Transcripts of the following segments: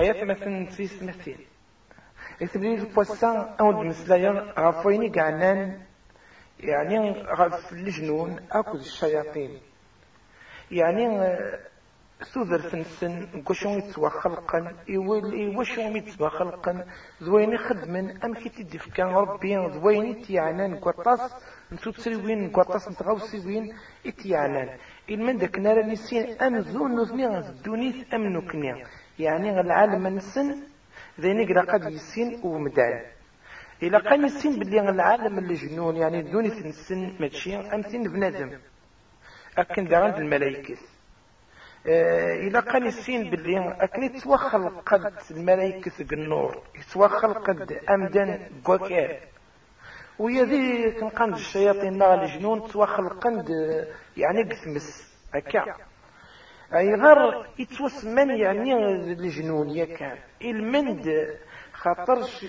حياة مثلا تسيس مثيل يثبري البوسان أو المسلايا غفويني قعنان يعني غف الجنون أكو الشياطين يعني سوذر فنسن قشون يتسوى خلقا يوشون يتسوى خلقا ذوين خدمن أم كي تدي فكان ربي ذوين تيعنان قطاس نسو تسريوين قطاس نتغوسيوين اتيعنان من داك نارا نسين أم ذون نثني الدونيث أم نكنيا يعني العالم نسن ذي نقرأ قد يسين ومدان إلا قان يسين باللي العالم الجنون يعني الدونيث نسن ماشي أم سين بنادم. أكن دا عند الملايكة آه، إلا قال السين باللي أكن يتوخل قد الملايكة النور يتوخل قد أمدن قوكار ويا ذي كنقند الشياطين نار الجنون توخل قند يعني قثمس هكا. غير يتوسمن يعني الجنون يا كان المند خاطرش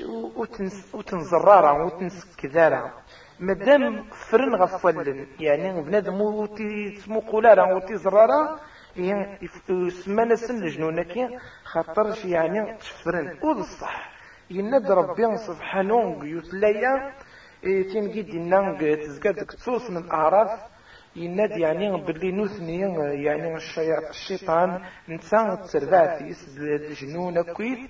وتنزرارة وتنسكذارة. مادام فرن غفلن يعني بنادم وتي سمو قولارا وتي زرارا يسمى سن الجنون كي خاطرش يعني تفرن. وبصح يند ربي سبحانه يتلايا تنقيد لنا تزكاد كتوس من الأعراف يناد يعني باللي نثني يعني الشيطان نتا تربع في الجنون كويت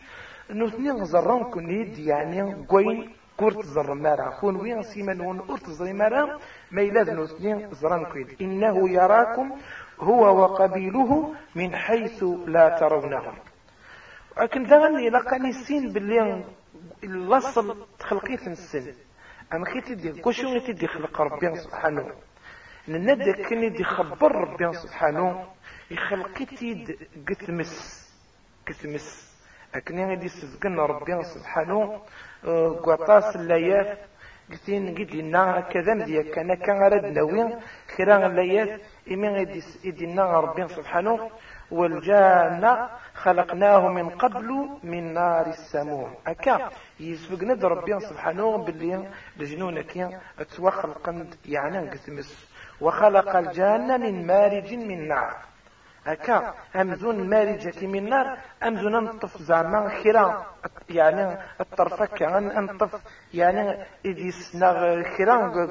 نثني زران كنيد يعني قوين كورت زر مارا خون وين سيمن ون أرت زر مارا ما يلاد نثني زران كويت إنه يراكم هو وقبيله من حيث لا ترونهم لكن دغني لقاني السين باللي الأصل تخلقيت السن أما كي تدي كوشو تدي خلق ربي سبحانه لأن كني دي خبر ربي سبحانه يخلقي تيد قتمس قتمس. أكني غادي سفقن ربي سبحانه قطاس الليات قتين قد لنا كذا مديا كان كان رد نوين خيران الليات إمي غادي ربي سبحانه والجنة خلقناه من قبل من نار السموم. أكا يسبقنا ربي سبحانه باللي لجنون كي اتوخلق يعني قسمس وخلق الجنة من مارج من نار. أكا أمزون مارجة من نار أمزون أنطف زعما خيرا. يعني الطرفك عن أنطف يعني إدي سنا خيرا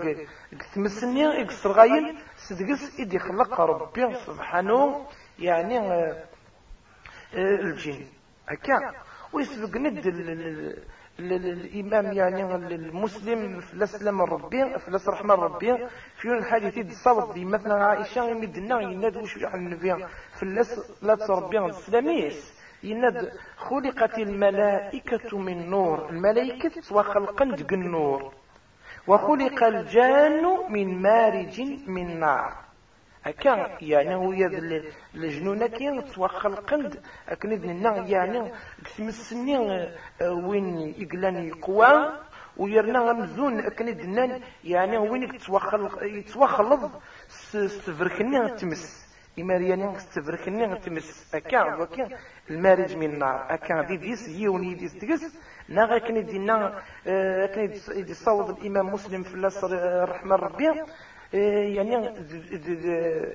تمسني إقصر غاين سدقس إدي خلق ربي سبحانه يعني آه، آه، الجن. هكا. ويسبق ند الإمام يعني المسلم فلاس لما ربي فلاس رحمة ربي. في الحديث الصوت دي مثلا عائشة يمدنا يناد وش على النبي. فلاس لا تربي السلاميس يناد خلقت الملائكة من نور. الملائكة وخلقا النور وخلق الجان من مارج من نار. هكا يعني هو يد الجنون كي توخل قند اكن لنا يعني تمسني آه، وين يقلان يقوى ويرنا مزون اكن دنان يعني وين يتوخل يتوخلض استفركني تمس إمارياني استفركني تمس أكا وكا المارج من النار أكا دي ديس يوني ديس ديس ناغا كان دينا آه، كان يصوت الإمام مسلم في الله الرحمن ربي إيه، يعني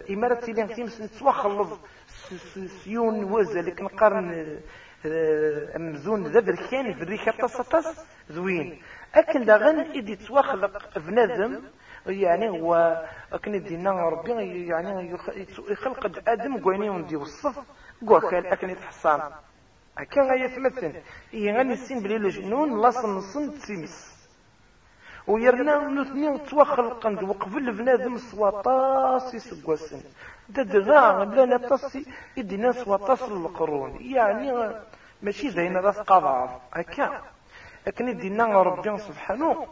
إمارة تيلين تيمس نتوخلظ سيون وزا لكن قرن آه، أمزون ذا بركان في الريكة تصطس ذوين أكن داغن إدي تواخلق بنادم يعني هو أكن دينا ربي يعني يخلق آدم قويني وندي وصف قوى خال أكن يتحصان. أكن غاية تمثل إيه غني السين بلي الجنون لاصن نصن تيمس ويرنا نثني توخلقن وقبل بنادم سواطاس يسقوسن ددغا لا تصي يدينا سواطاس القرون. يعني ماشي زين راس قضاء. هكا. لكن يدينا ربي سبحانه.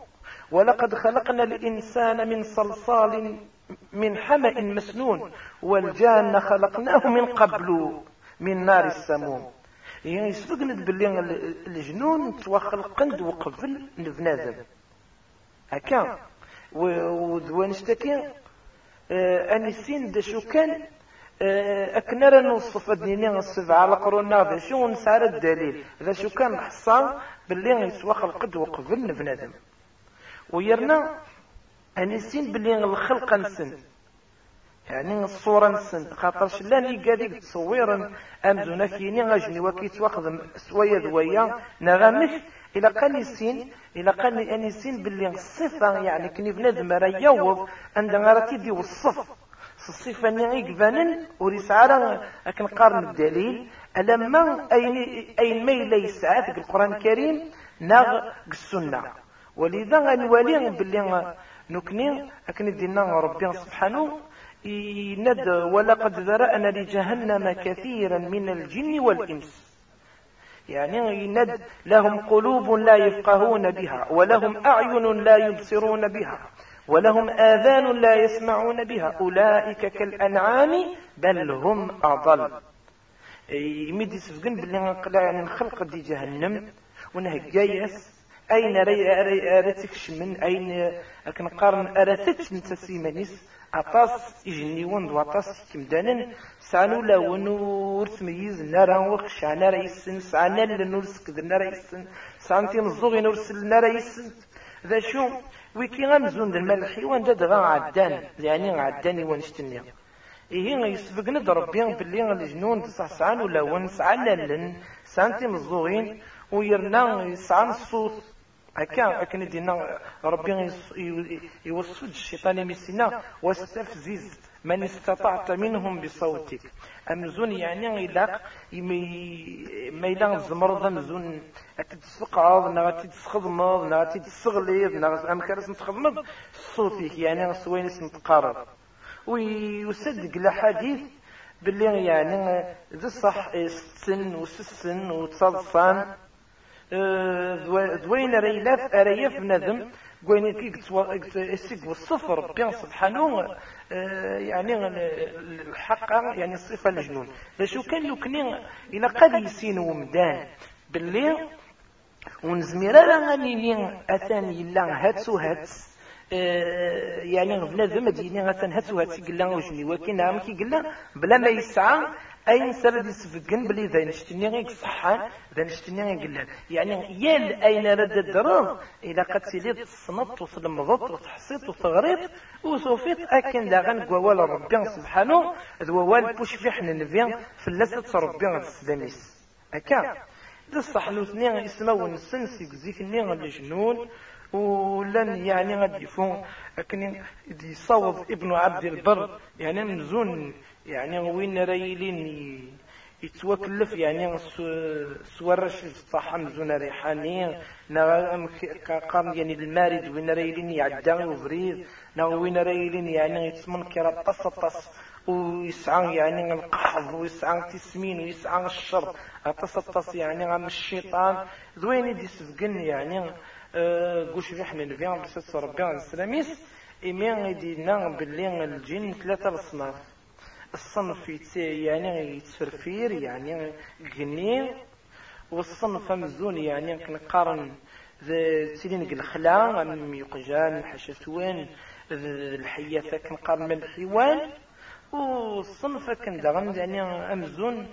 ولقد خلقنا الإنسان من صلصال من حمأ مسنون. والجان خلقناه من قبل من نار السموم. يعني يسبقنا باللي الجنون توخلقن وقبل بنادم هكا وذوان اشتكي آه أني سين دا شو كان آه اكنرا نوصف ادنيني السبعة على قرون هذا. شو نسار الدليل؟ إذا شو كان حصان باللي يسوى خلق وقبل بنادم ويرنا أني سين باللي الخلق نسن. يعني الصورة نسن خاطر شلان يقاديك تصويرا أمزونا كيني غاجني وكيت واخذ سويا ذويا نغمش إلى قال يسين إلى قال أن يسين باللي الصفة يعني كني بنادم راه يوض عندما راه تيدي والصف الصفة نعيق فانن وريس على أكن قارن الدليل ألما أين أين ما ليس في القرآن الكريم؟ نغ السنة. ولذا غنولي باللي نكني أكن دينا ربي سبحانه يند ولقد ذرأنا لجهنم كثيرا من الجن والإنس. يعني يند لهم قلوب لا يفقهون بها ولهم أعين لا يبصرون بها ولهم آذان لا يسمعون بها. أولئك كالأنعام بل هم أضل. يمد يسفقن باللي يعني نخلق دي جهنم ونهجايس أين أرتكش من أين؟ أكنقارن أرتكش نتسيمانيس أطاس إجنيون دو أطاس كمدانن. سعنو لون ور تميز نارا وخش نارا يسن. سعنا لنور سكد نارا يسن. سعنتي نزوغي نور سل نارا يسن. ذا شو؟ ويكي غمزون د الملحي وان داد غا عدان. يعني عداني ونشتني إيه يسبق ند ربي باللي الجنون تصح سعان ولا ون. سعان لن سعنتي مزوغين ويرنا يسعان الصوت هكا أكن دينا ربي يوصد الشيطان مسنا واستفزز من استطعت منهم بصوتك. أمزون يعني إلاق ما إلا الزمرض أمزون. أتتسقعض نا أتتسخضمض نا أتتسغليض نا أمكارس نتخضمض. صوتك يعني سوين نتقارب. ويصدق الأحاديث باللي يعني ذي الصح ستن وسسن وتصلصان دوين ريلاف أريف ندم قوين كيك والصفر بين سبحانه يعني الحق يعني الصفة الجنون. لشو كان لو كني إلى قد يسين ومدان باللي ونزمير غنيني أثاني يلا هاتس يعني بنادم ديني هاتس قلا وجني. ولكن نعم كي قلا بلا ما يسعى أين سرد يسفقن بلي ذا نشتني غيك صحان ذا نشتني غيك يعني يال أين رد الدرار إذا قد سيليت تصنط وتلمضت وتحصيت وتغريط وصوفيت أكن داغن قوال ربي سبحانه ذوال بوش في حنا نبيان فلسة ربي السلاميس أكا؟ ذا الصحنوثني اسمه نسنس يقزيك النيغ الجنون ولن يعني غادي يفون. لكن يصوض ابن عبد البر يعني مزون يعني وين رايلين يتوكلف يعني سورش الصحة مزون ريحاني. قام يعني المارد وين رايلين يعدى وبريد وين رايلين يعني يتسمن كرا طس طس. ويسعى يعني القحض ويسعى تسمين ويسعى الشر طس طس يعني غام الشيطان. ذوين دي سفقن يعني قوش في حنا نبيان بس ربي السلاميس. إمين يدينا باللي الجن ثلاثة الأصناف الصنف يعني يتفرفير يعني غني. والصنف مزون يعني كنقارن. تسيلين الخلا أم يقجان الحشتوان الحياة كنقارن من الحيوان والصنف كندغن يعني أمزون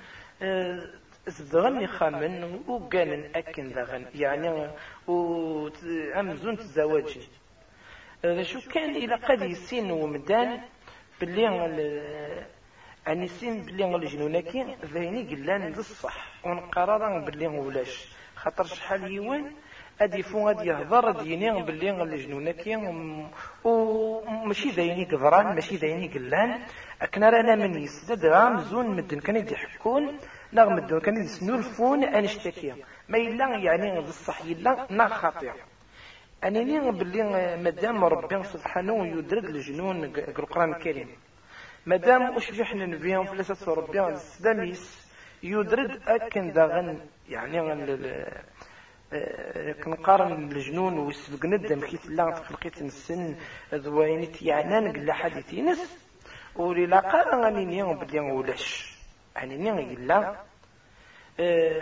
زدغن خامن وقالن أكن دغن يعني وأمزون تزواج شو كان إلى قد يسين ومدان باللي أني سين باللي الجنوناكي ذيني قلان الصح ونقرر باللي ولاش. خاطر شحال يوان أدي فون أدي يهضر ديني باللي الجنوناكي وماشي ذيني قدران ماشي ذيني قلان أكنا رانا من يسدد غام زون مدن كان يضحكون نغم مدن كان يسنولفون أنشتكي ما إلا يعني بالصح إلا نا خاطئ. أنني باللي مادام ربي سبحانه يدرك الجنون القرآن الكريم. مادام أشبح نبيهم فلسة ربي السلاميس يدرد أكن داغن يعني كنقارن الجنون ويسبق ندم كيف لا تخلقيت السن ذوينت يعني نقل حديثينس ولي لا قال غني نيون بلي ولاش يعني نيون إلا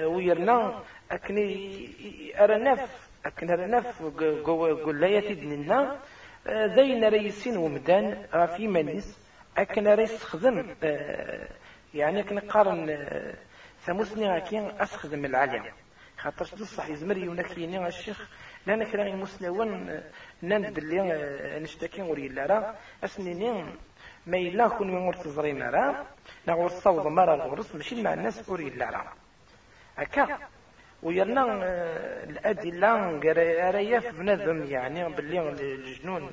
ويرنا أكني أرناف أكن أرناف قلايتي دننا ذين ريسين ومدان في منيس أكن ريس خدم يعني كنقارن ثموسني أكين أسخدم العالم. خاطرش بصح يزمر يونكيني الشيخ. لأن كلام مسلمون نند باللي نشتكي وري لا اسنيني ما إلا كون من تزري مرا نغور صوض مرا الغرس ماشي مع الناس أوري لا هكا ويرنا الأدلة قرايا في بنادم يعني باللي الجنون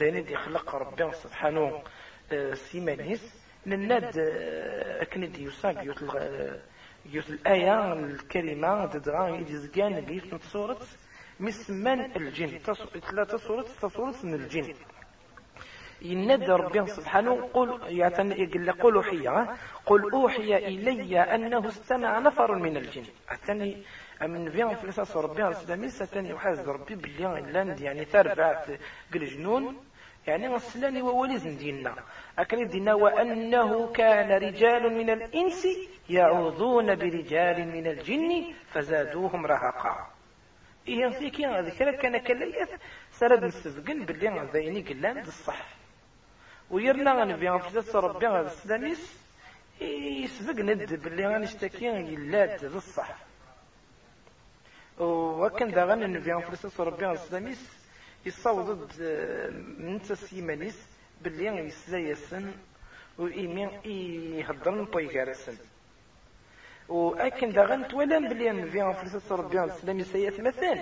دايني دي خلق ربي سبحانه آه، سيمانيس. نناد آه، أكند يوساق يوت الآية الكريمة تدغى يدزقان قيت صورة مسمان الجن. ثلاثة صورة تصورة من الجن. ينادى ربي سبحانه قل يقول قل أوحي قل أوحي إلي أنه استمع نفر من الجن. أتاني من فين فلسة ربي الإسلامي ستاني وحاز ربي لاند يعني ثربعت جنون. يعني السلاني ووليز ديننا. أكن دينا وأنه كان رجال من الإنس يعوذون برجال من الجن فزادوهم رهقا. إيه فيك يا ذكر كان كليث سرد مستفقن باللي ذيني قلان الصح ويرنا غنبيا فلسة ربي الإسلامي يسبق ند باللي غنشتكي يلاد الصح وكان دا غن النبي فرسس ربي السلاميس يصوض من تسيمانيس باللي يسلا يسن وإيمين يهضر نطي كارسن وأكن دا غن تولان باللي النبي فرسس ربي السلاميس يتمثل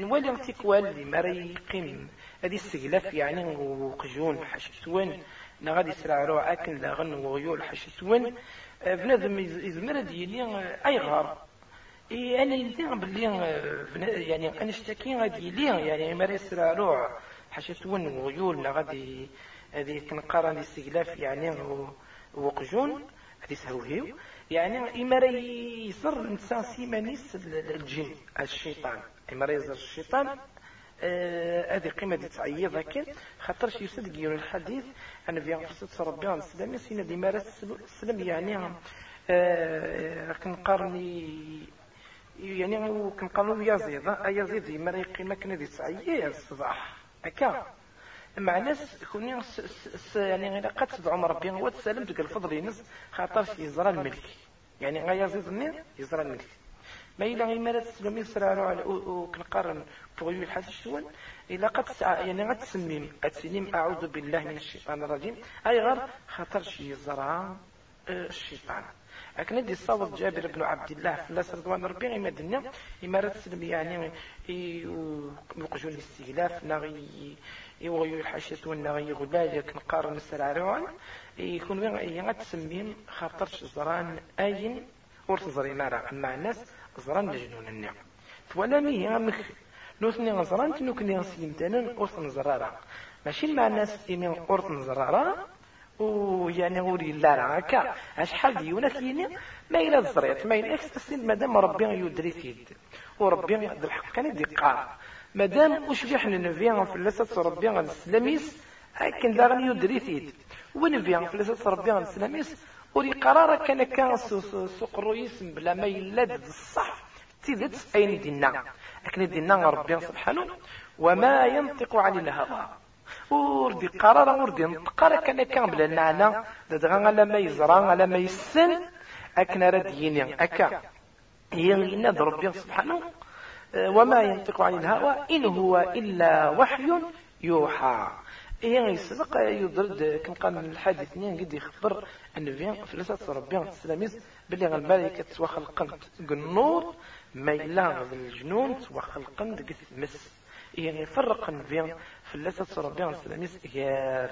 نولي تيكوال اللي ما يقيم. هذه السقلاف يعني وقجون حشتون نا غادي يسرع روح أكن لا غن وغيول حشتون بنادم يزمر ديالي أي غار. إيه أنا يلزم باللي يعني أنا اشتكي غادي لي يعني ما يسرع روح حشتون وغيول لا غادي هذه كنقارن الاستغلاف يعني وقجون هذه سهوهيو يعني إما يصر الإنسان سيمانيس الجن الشيطان. إما يزر الشيطان آه، هذه قيمة تعيض لكن خاطر شي يقول الحديث أن في قصة ربي عليه السلام سينا دي مارس السلام يعني آه، كنقارني يعني كنقارنو يزيد يزيد يما قيمة كنا دي تعيض الصباح هكا. مع ناس كوني يعني غير قد تدعو ربي هو تسلم تلقى الفضل ينس خاطر يزرى الملك. يعني غا يزيد النير يزرى الملك. ما إلا غير مرات تسلم يسرع على وكنقارن بغيو الحاج الشوال إلا قد يعني غا تسميم أتسلم أعوذ بالله من الشيطان الرجيم. أي غير خاطر شي يزرى آه، الشيطان. لكن دي الصوت جابر بن عبد الله في الله رضوان ربي غير مدنا إمارة تسلم يعني يوقجون الاستغلاف نغي يوغيو الحاشية والنغي غلال كنقارن السرعروان يكون وين تسمين خاطر زران أين ورث زري نارا أما الناس زران لجنون النعم ولا مي مخ نوثني زران تنوكني نسيمتانا ورث نزرارا. ماشي مع الناس إيمين ورث نزرارا ويعني وري لا راه هكا. شحال ديونا كيني ما إلا الزريط. ما إلا استسلم مادام ربي يدري يد. وربي يقدر الحق. كان يدي قال مادام وشبيح في اللسة ربي السلاميس هكذا داغن يدري يد. ونبيا في اللسة ربي السلاميس وري قرار كان كان سوق الرئيس بلا ما يلاد الصح. تيدت أين دينا لكن دينا ربي سبحانه. وما ينطق عن الهوى. وردي قرار وردي نطقر كان كان بلا نعنى. دغا على ما يزرى على ما يسن. أكنا رديني أكا. يغينا ربي سبحانه وما ينطق عن الهوى إن هو إلا وحي يوحى. إيه يسبق يضرد. كم قال من الحادث نين قد يخبر أن في فلسة ربي السلاميز باللي الملائكة وخلقنت النور ما يلاغ الجنون وخلقنت قد مس يعني يفرق في فلسة ربي السلاميز غير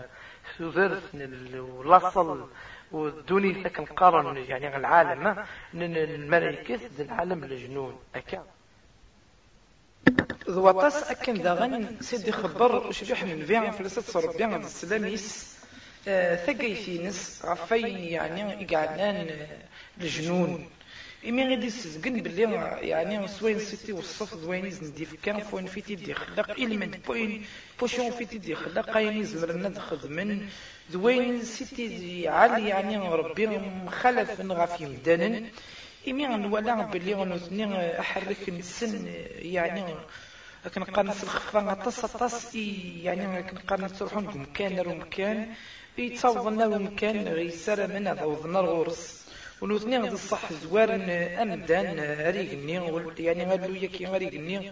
سوزرس الوصل ودوني لكن قارن يعني العالم الملائكة العالم الجنون. أكاد ذواتاس أكن داغن سيدي خبر وشبيح من بيع فلسة صور بيع السلاميس آه، ثقي في نس عفين يعني إقعدان الجنون. إمي غادي سزقن باللي يعني سوين سيتي وصف دوين نديف كان فوين في تيدي خلق إلمنت بوين بوشون في تيدي خلق أين زمرنا دخل من دوين سيتي عالي يعني ربي مخلف غافي مدانا إمي غنولا باللي غنوثني أحرك نسن يعني كنقارن الخفا طاس طاس يعني كنقارن تروحون مكان رو مكان يتصاوضنا مكان غيسار من هذا وضنا الغرس. ونوثني غد الصح زوار أمدان ريقني يعني غادلو ياكي ريقني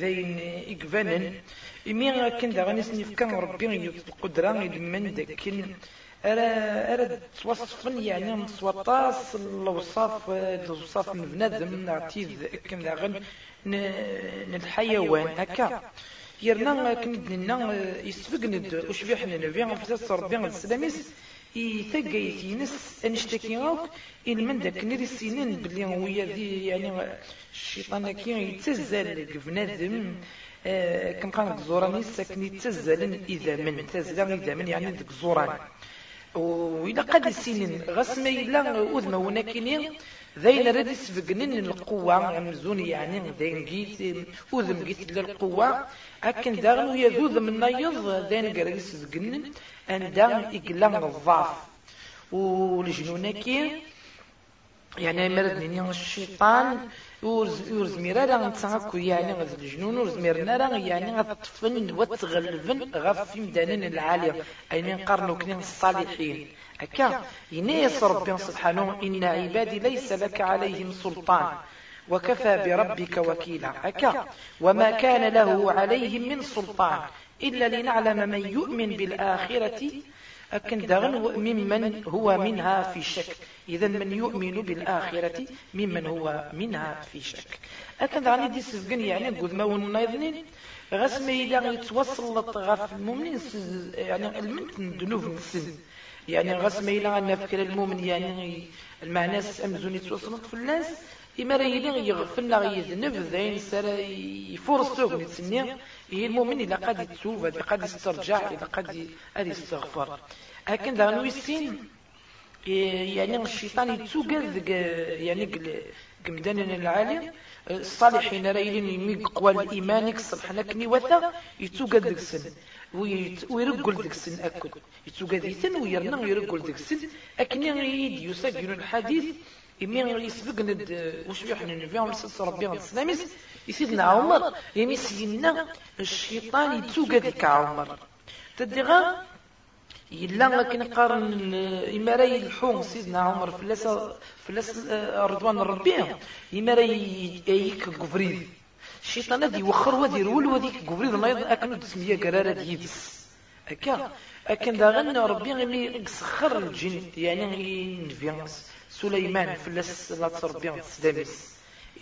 ذين إقبانا إمي كان دا غنسني كان ربي القدرة من داكن أرى أرى توصفن يعني مصوطاس الوصاف الوصاف من بنادم نعطيه كان دا غن الحيوان هكا. يرنا كندنا يسبقند وشبيحنا نبيع في ربي السلاميس يثقى يتينس أنشتكي غوك من داك نري السنين بلي ويا ذي يعني الشيطان كي يتزل بنادم آه كم كان زوراني ساكن يتزل إذا من تزل إذا من يعني ديك زوران وإلا قد السنين غسما إلا أذما ونكيني ذين رد يسبقنن القوة عمزون يعني ذين جيت أذم جيت للقوة أكن داغن ويذوذ من نيض ذين قرد يسبقنن أن داغن إقلام الضعف. والجنونكي يعني مردني الشيطان ور راه يعني غد الجنون ور راه يعني غطفن وتغلبن غف العالية أين نقارنو كنين الصالحين هكا ينيس ربي سبحانه إن عبادي ليس لك عليهم سلطان وكفى بربك وكيلا هكا وما كان له عليهم من سلطان إلا لنعلم من يؤمن بالآخرة أكن دغن ممن هو منها في شك. إذا من يؤمن بالآخرة ممن هو منها في شك. أكن دغن دي سفقن يعني قد ما ونايضنين غاس ما إلا يتوصل غاف المؤمنين يعني المنت ذنوب السن يعني غاس ما إلا نفكر المؤمن يعني المعنى أمزون يتوصلت في الناس إما راه يلي يغفل لا يذنب ذين سر يفرص سوق هي المؤمن إذا قد يتوب إذا قد يسترجع إذا قد يستغفر. لكن ذا نويسين يعني الشيطان يتوقع يعني قمدان العالي الصالحين رايلين يميق قوى الإيمان يكسر حنكني وثا ذك السن. ويرقل ذك السن أكل. يتوقع ذيثن ويرنا ويرقل ذك السن. أكني يد يسجل الحديث إمي يسبق ند وش بيحنا النبي عليه الصلاة ربي السلاميس يسيدنا عمر يمي سيدنا الشيطان يتوقع ذيك عمر تدغى يلا لكن قارن إما الحوم سيدنا عمر فلاس فلاس رضوان ربي إما راي يك قفريد الشيطان هذي وخر ودي رول ودي قفريد ما أكنو تسمية قرارة ديبس أكا أكن داغن ربي غيمي سخر الجن يعني نفيانس سليمان فلاس لا تربي السدامس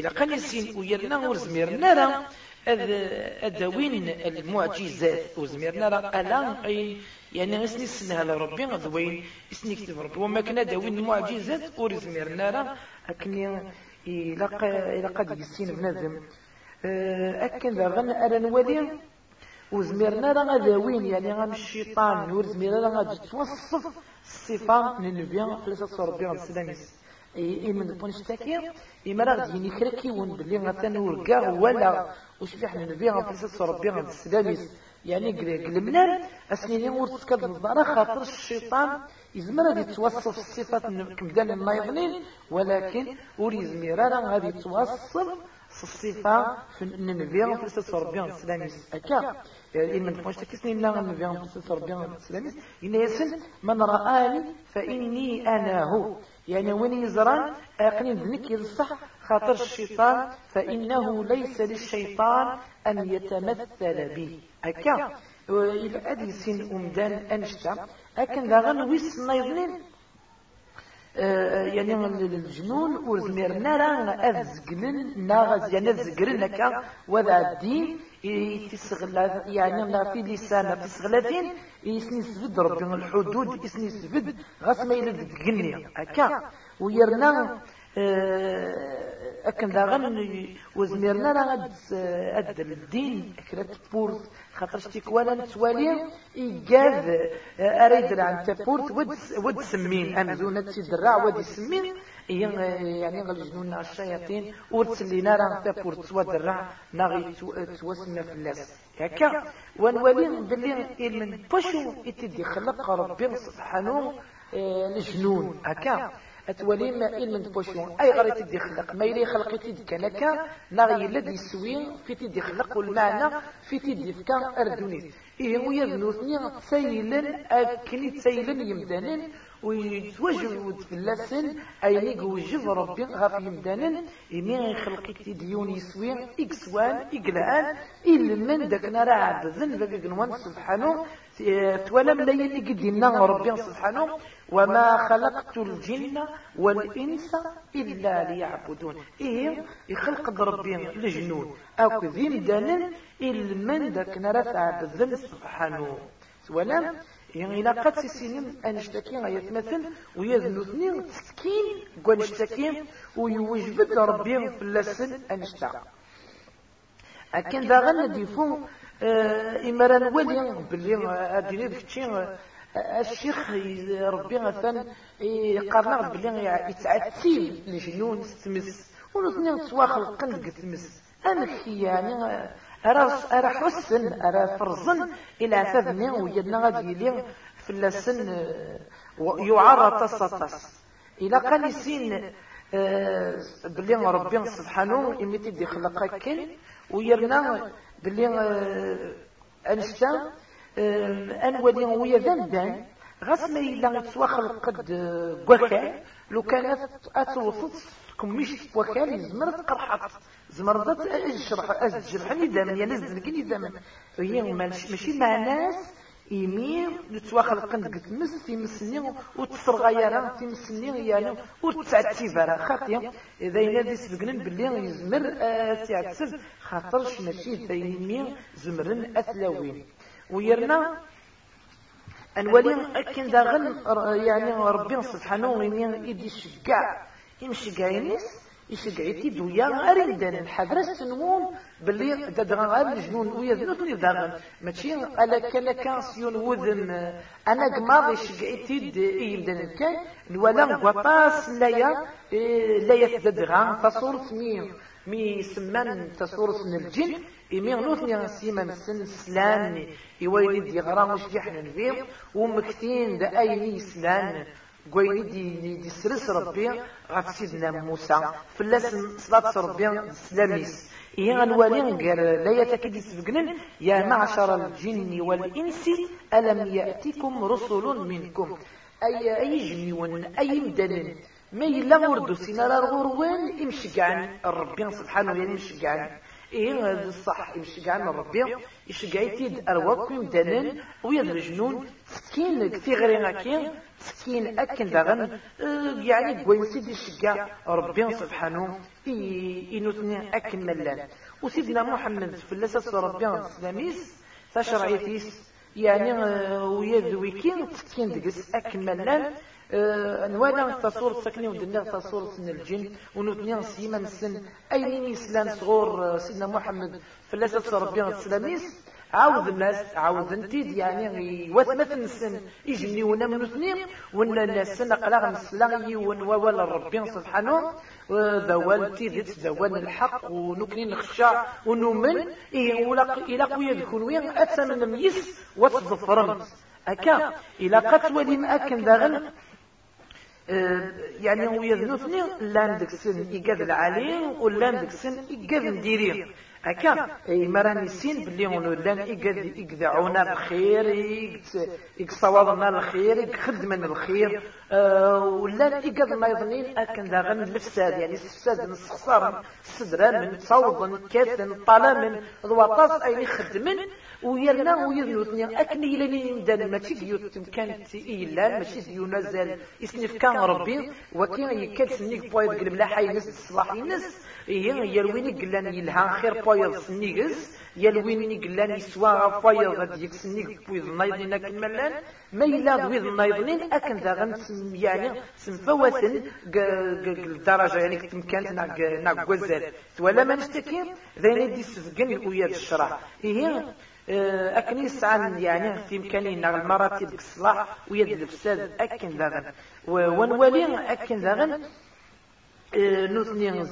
إلى قال يسين ويرنا ورزميرنا راه أدوين المعجزات وزميرنا راه ألا يعني أسني السنة على ربي غدوين إسني كتب ربي وما كنا داوين المعجزات ورزميرنا راه أكني إلى قد يسين بنادم. أكن ذا غن أرى وزميرنا راه داوين يعني غن الشيطان. ورزميرنا راه توصف الصفة النبي فلسة ربي غد السلاميس إيه من بونشتاكي إما راه غادي يكركي ون بلي غاتا ورقا ولا وش في حنا نبي غنفلسس ربي غاد السلاميس يعني قلمنا أسنيني ور تسكب الضرا خاطر الشيطان يزمر غادي يتوصف الصفات كمدان النايضنين ولكن ور يزمر راه غادي يتوصف الصفة في النبي غنفلسس ربي غاد السلاميس هكا إن من فوش تكسني لا النبي غنفلسس ربي غاد السلاميس إن يسن من رآني فإني أنا هو. يعني وين يزران أقنين بنك يصح خاطر الشيطان فإنه ليس للشيطان أن يتمثل به هكا إلى أدي سين أمدان أنشتا. أكن داغن ويس نايضنين. يعني الجنون ورزميرنا راه أذزقلن ناغز يعني أذزقلن هكا وذا الدين تسغلا يعني في لسان تسغلاتين يسني سفد ربي الحدود يسني سفد ما يلد تقني هكا. ويرنا آه، أكن داغن وزميرنا راه أد الدين أكرت بورت خاطر تيكوالا نتوالي إيجاز آه، أريد عن تبورت ود سمين أمزونة تدرع ود سمين يعني غالجنون الشياطين ورتسلينا راه تبورت سوا درع ناغي توسنا في اللاس هكا ونولي بلي من بشو يتدي خلق ربي سبحانه الجنون آه، هكا. أتولي ما إل من بوشون أي غير تدي خلق. ما إلي خلق تدي كان كا. نغي الذي يسوي في تدي خلق والمعنى. في تدي فكا. أردونيس إيه ويا ذنوثني تسيلن أكني تسيلن يمدانن. ويتوجد في اللسن أين يوجد ربي غاف يمدانن. إمي خلقي تديون يسوي إكسوان. إقلعان إلا من داك نرى عبدن فقنوان سبحانه. تولم ليلي قدينا ربي سبحانه وما خلقت الجن والإنس إلا ليعبدون. إيه يخلق ربي الجنون أو كذيم دانن إلا من داك نرى عبدن سبحانه. ولم يعني إلا قد سيسينين أنشتكي يتمثل ويذنثني تسكين قول اشتكي ويوجبد ربي في اللسن أنشتا أكن ذا غنى ديفو آه، إمران ولي باللي أديني بكتشي آه، الشيخ ربي مثلا يقارنا باللي يتعتيل لجنون ستمس ونثني تواخل قلق تمس أنا يعني أرى حسن أرى فرزن إلى عتابني ويدنا غادي يلي في اللسن يعرى تصطس إلى قال يسين آه، بلي ربي سبحانه إمي تدي خلق كن ويرنا بلي آه، أنشتا آه، أنولي ويا ذنبان غاس ما إلا يتواخل قد بوكا لو كانت أتوسط كميش بوكا يزمر تقرحط زمرضت الجرح اللي دائما يا ناس كني دائما هي ماشي مع ناس إيمي نتواخل قند تمس تيمسني وتصرغيرا تيمسني يعني وتسعتي برا خاطي إذا ينادي سبقنا باللي يزمر تعتسب خاطرش ماشي ذايمي زمرن أثلاوين ويرنا أنولي أكن داغن يعني ربي سبحانه يدي شقع يمشي قاينيس يشجعتي دويا أريدان الحدرس سنوون باللي دادغان غير الجنون ويا ذنوتني داغن ماشي ألا كان كان سيون وذن أنا قماض يشجعتي يمدان. الكاي نولا قطاس لايا لايا تدغان تصورة مي مي سمان تصورة من الجن. إمي غنوثني سيما مسن سلان. يويني دي غرام وش جحنا فيه ومكتين دا أي سلان. قويني دي دي سرس ربي غات سيدنا موسى فلاس صلاة ربي سلاميس. إيه غنوالي غير لا يتكد يسبقنن يا معشر الجن والإنس ألم يأتكم رسل منكم؟ أي أي جنيون أي مدنن؟ ما يلا وردو سينا الغروان يمشقعن ربي سبحانه يعني يمشقعن إيه هذا الصح. يمشقعن ربي؟ يشقعيتي أرواق يمدنن ويد الجنون سكين كثير غير كين سكين أكن داغن آه، يعني قوي سيدي الشقا ربي سبحانه إنوثني أكن ملان وسيدنا محمد في اللسس ربي السلاميس تشرعيتيس يعني آه، ويد ويكين سكين دقس أكن ملان آه، نوانا تصور سكني ودنا سن الجن ونوتني سيما السن أي يسلم صغور سيدنا محمد اللسس ربي السلاميس عاود الناس عاود انتيد يعني وثمث السن يجني ونا من اثنين ونا الناس نقلا مسلا ون ووال ربي سبحانه. ذوال تيدت ذوال الحق ونكني نخشى ونؤمن. إيه ولا إلى قوية يكون وين أتى من ميس وتظفرم أكا قد ولي أكن داغن آه، يعني ويا ذنوثني لاندك سن إيقاذ العالي ولاندك سن إيقاذ نديريه هكا. أي مراني سين بلي هونو لأن يقذعونا بخير يقصوضنا الخير يخدمنا الخير آه ولا يقض ما يظنين أكن ذا غن الفساد يعني الفساد نستخسر السدرة من تصوض كاثن طلا من ضواطاس اي يخدمن؟ ويرنا ويرنوثني أكن يلاني مدان ماشي ديوت كانت إلا ماشي ديو نزال. يسنف كان ربي وكي يكاد سنيك بويد قلب لا حي نس الصلاح ينس. إيه يرويني قلان يلها خير بويض سنيقز يلويني قلان يسوا بويض غادي يكسنيق بويض نايضين أكن ملان ما إلا بويض نايضين أكن ذا غنسم يعني سنفواتن الدرجة يعني كتم كانت ناق وزال ولا ما نشتكي ذا دي سفقن الأوياد الشرع هي آه، أكن يسعى يعني في إمكاننا المراتب الصلاح ويد الفساد أكن ذا ونولي أكن ذا نوثني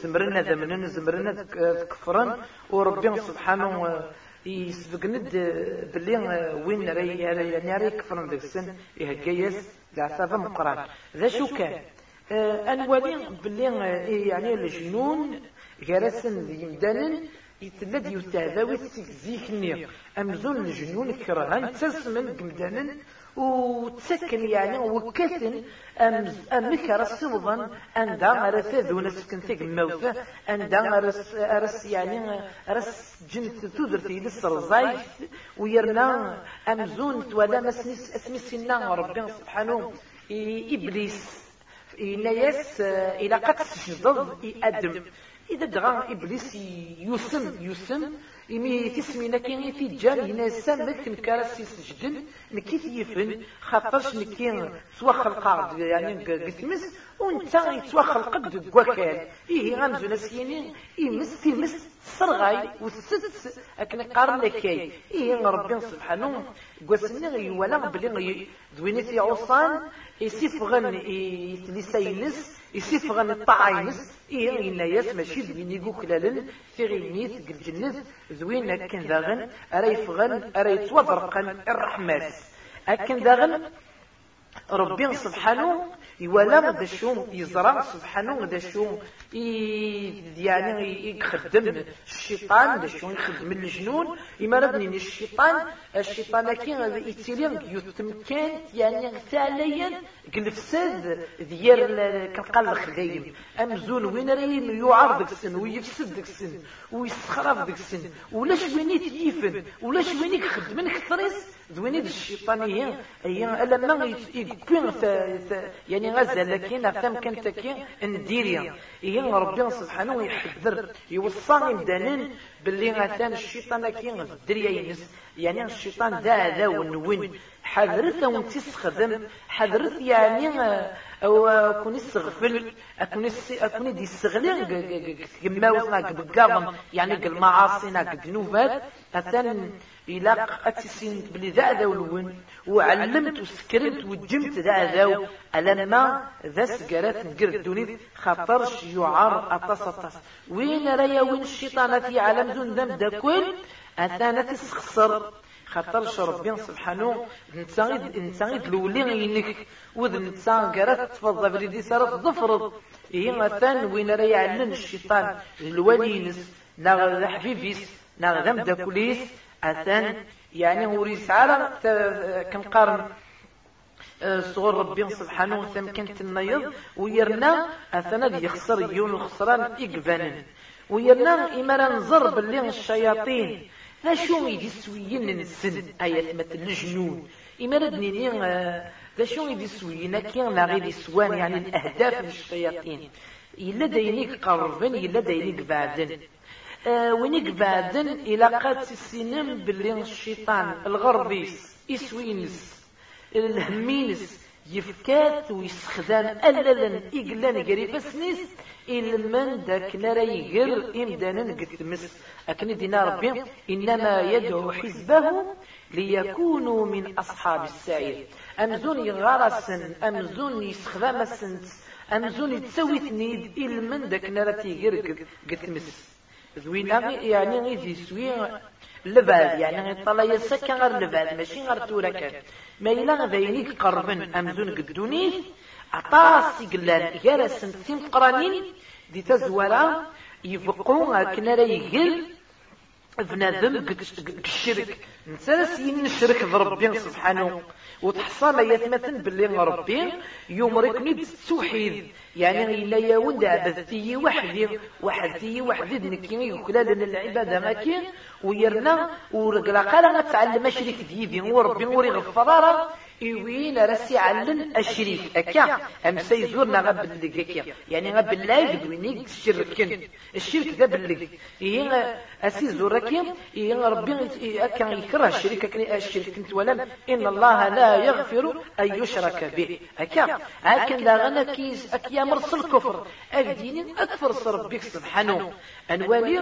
زمرنا ذمنا زمرنا كفرا وربي سبحانه يسبقند باللي وين راي يعني راي كفرن ذاك السن يهجيس ذا عصابة مقران. ذا شو كان؟ انوالي باللي آه يعني الجنون جرسن يمدانن يتلد يتعذاوي تيكزيكني امزون الجنون كرهان تسمن قمدانن وتسكن يعني وكثن أمك رس سوضا أندا رس ذون سكن تيك الموتى أندا رس رس يعني رس جنت تودرتي للسرزاي ويرنا أمزون تولا مسنس اسمي سنا ربي سبحانه. إبليس إنياس إلى قد تسجد أدم. إذا دغا إبليس يسم يسم إمي تسمينا كي في جال هنا سامك نكارس يسجدن نكي يفن خاطرش نكي سوا خلقا يعني قسمس وانت يتوا خلقك كواكال إيه غنزو ناسيني يمس تيمس صرغاي والست أكن قارن لكاي إيه ربي سبحانه. قوسني يولا بلي دويني في عصان يسيفغن يتلسينس يسيفغن الطعاينس إيه إن ياس ماشي دوين يقوكلالن في غينيت الجنة ذوين أكن ذاغن أرا يفغن أرا يتوضرقن الرحمات أكن ذاغن ربي سبحانه. يولا ذا شو يزرع سبحانه ذا شو يعني يخدم الشيطان ذا شو يخدم الجنون. إما ردني الشيطان الشيطان كي يتيلي يتمكن يعني ثانيا قلفسد ديال كنقال الخدايم أمزون وين راهي؟ يعار ديك السن ويفسد ديك السن ويسخرف ديك السن. ولا شويني تيفن ولا شويني يخدم؟ كثريس دويني الشيطان هي؟ هي لما يكون يعني غزل لكن فهم كانت كي نديريا هي ربي سبحانه يحذر يوصى مدانين باللي غثان الشيطان كي الدريا ينس يعني الشيطان ذا ذا ونوين. حذرت وانت تستخدم حذرت يعني أو كون يستغفل اكون اكون دي يستغلي كما وصنا بقاضم يعني المعاصي ناك ذنوبات اثن إلى اتسين بلي ذا ذا ولون وعلمت وسكرت وجمت ذا ذا ألما ذا سكرات نقر الدنيا خطرش يعار أطاس. وين رايا وين الشيطان في عالم دون ذنب دا كل أثانا تسخسر خاطرش ربي سبحانه نتاغيد نتاغيد الاولي ينك وذ نتا قرات تفضل بريدي صارت ظفرض. هي مثلا وين راه يعلن الشيطان؟ الولينس ناغ حبيبيس ناغ ذم داكوليس اثان يعني هو رسالة كنقارن آه، صغر ربي سبحانه وتعالى كانت النيض ويرنا اثنا دي يخسر يون الخسران إقبانا ويرنا إمارا نزر باللي الشياطين. اشو يدي سويين نسن آيات مثل الجنون إما ردني اشو يدي سويين كي لا غير سوان يعني الأهداف للشياطين إلا داينيك قربن إلا داينيك بعدن. آه وينيك بعدن إلى قد السنم باللي الشيطان الغربيس يسوينس الهمينس. يفكات ويسخدان أللا إقلان قريب سنيس من داك نرى يقر إمدانا قتمس أكن دينا ربي إنما يدعو حزبه ليكونوا من أصحاب السعير. أمزون يغرسن أمزون يسخدام السنت أمزون يتسوي تنيد من داك نرى تيقر قتمس زوينا يعني غير يسوي لبال يعني طلع يسكن غير لبال ماشي غير تورا كان ما إلا ذينيك قربن أمزون قدوني عطاس يقلان جالس سنتين قرانين دي تزولا يفقون كنا راه بنادم الشرك نساس ينشرك بربي سبحانه. وتحصل يتمثل باللي ربي يمركني بالتوحيد. يعني إلا يود عبدتي وحدي. وحدتي وحدي نكي يكلا لنا العبادة ما كي ويرنا ورقلا قال تعلم شريك ديدي وربي وري غفرارا إيوين راسي علن الشريك أكا. أم سيزورنا غب اللي يعني غب اللي دوينيك الشركن الشرك ذا باللي إيه أسي زورك إيه ربي أكا يكره الشريك الشرك انت ولم. إن الله لا يغفر أن يشرك به. أكا. لكن لا غنى كيس. أكيا مرسل الكفر. أكديني أكفر ربك سبحانه. أنوالي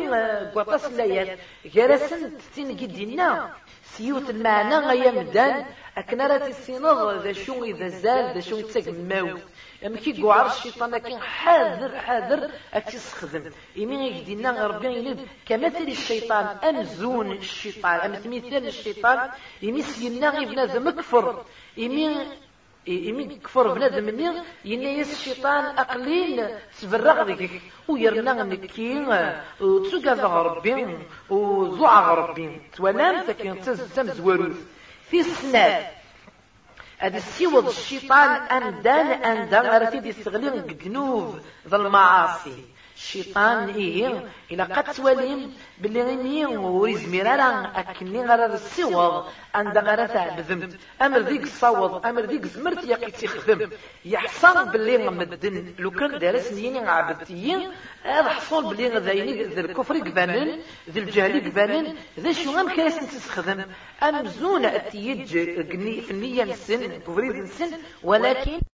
قطاس لايات جرسن تتين قدينا. سيوت المعنى غيا مدان أكنا راه تسينغ ذا شو إذا زال ذا شو يتساق الموت. أما كي قعر الشيطان لكن حاذر حاذر أتسخدم إمين يقدينا ربي يلد كمثل الشيطان أمزون الشيطان. أمثل مثال الشيطان إمي سينا غير بنادم مكفر إمين إيمين كفر بنادم مني ينيس الشيطان أقلين تفرغ ذيك. ويرنا نكين وتسوقا ربي وزوع ربي تولام تكين تمزوروث في السنات هذا السيوض الشيطان أندان أندان غير يستغلين قدنوب ذا المعاصي الشيطان إيه؟ إلا قد تواليم باللي غني ويزمير راه أكني غير السيوض عند غير تعبذمت أمر ذيك الصوض أمر ذيك زمرت يا تخدم يحصل باللي مدن لو كان دارس نيني عبدتيين هذا حصل باللي ذايني ذا الكفر قبانن ذا الجهل قبانن ذا شو غام كاس تستخدم أمزون أتيج في النية نسن كفريد نسن ولكن